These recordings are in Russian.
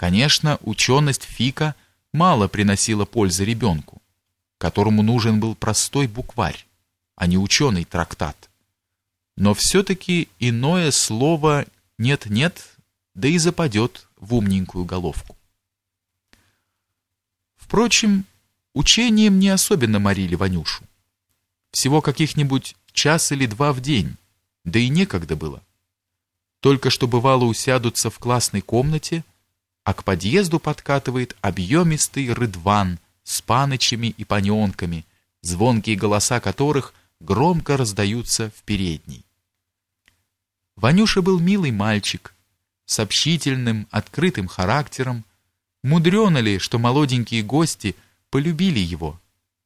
Конечно, ученость Фика мало приносила пользы ребенку, которому нужен был простой букварь, а не ученый трактат. Но все-таки иное слово «нет-нет», да и западет в умненькую головку. Впрочем, учением не особенно морили Ванюшу. Всего каких-нибудь час или два в день, да и некогда было. Только что бывало усядутся в классной комнате, а к подъезду подкатывает объемистый рыдван с паночами и паненками, звонкие голоса которых громко раздаются в передней. Ванюша был милый мальчик, с общительным, открытым характером. Мудрено ли, что молоденькие гости полюбили его,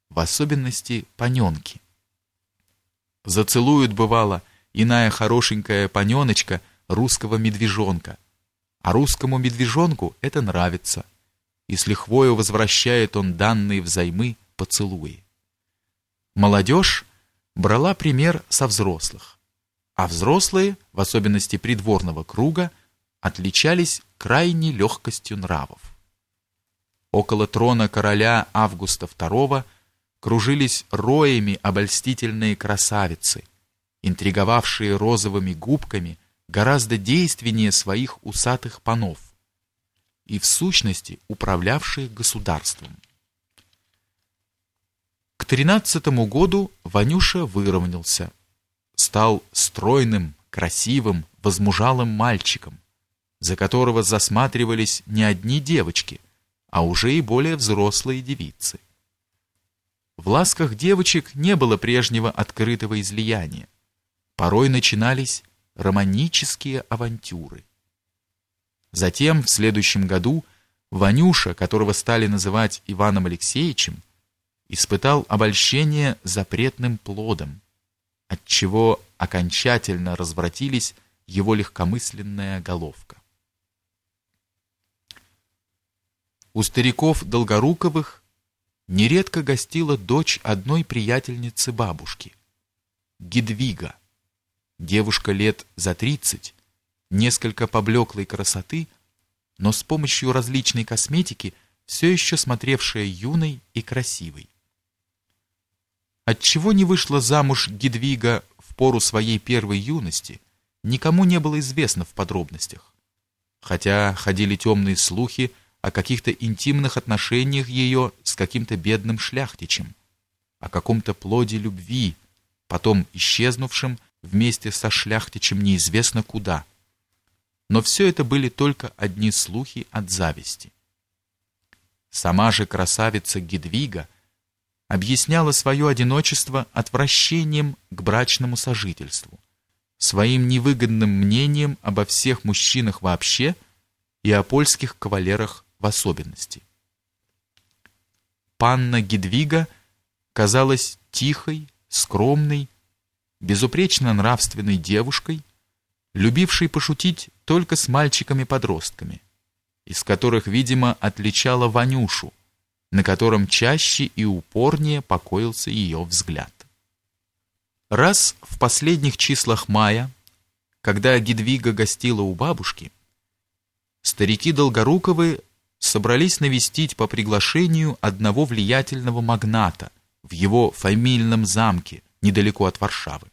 в особенности паненки. Зацелуют, бывало, иная хорошенькая паненочка русского медвежонка, а русскому медвежонку это нравится, и с лихвою возвращает он данные взаймы поцелуи. Молодежь брала пример со взрослых, а взрослые, в особенности придворного круга, отличались крайней легкостью нравов. Около трона короля Августа II кружились роями обольстительные красавицы, интриговавшие розовыми губками гораздо действеннее своих усатых панов и в сущности управлявшие государством. К тринадцатому году Ванюша выровнялся, стал стройным, красивым, возмужалым мальчиком, за которого засматривались не одни девочки, а уже и более взрослые девицы. В ласках девочек не было прежнего открытого излияния. Порой начинались романические авантюры. Затем, в следующем году, Ванюша, которого стали называть Иваном Алексеевичем, испытал обольщение запретным плодом, от чего окончательно развратились его легкомысленная головка. У стариков Долгоруковых нередко гостила дочь одной приятельницы бабушки, Гедвига. Девушка лет за тридцать, несколько поблеклой красоты, но с помощью различной косметики все еще смотревшая юной и красивой. Отчего не вышла замуж Гедвига в пору своей первой юности, никому не было известно в подробностях. Хотя ходили темные слухи о каких-то интимных отношениях ее с каким-то бедным шляхтичем, о каком-то плоде любви, потом исчезнувшем вместе со шляхтичем неизвестно куда. Но все это были только одни слухи от зависти. Сама же красавица Гедвига объясняла свое одиночество отвращением к брачному сожительству, своим невыгодным мнением обо всех мужчинах вообще и о польских кавалерах в особенности. Панна Гедвига казалась тихой, скромной, безупречно нравственной девушкой, любившей пошутить только с мальчиками-подростками, из которых, видимо, отличала Ванюшу, на котором чаще и упорнее покоился ее взгляд. Раз в последних числах мая, когда Гедвига гостила у бабушки, старики Долгоруковы собрались навестить по приглашению одного влиятельного магната в его фамильном замке недалеко от Варшавы.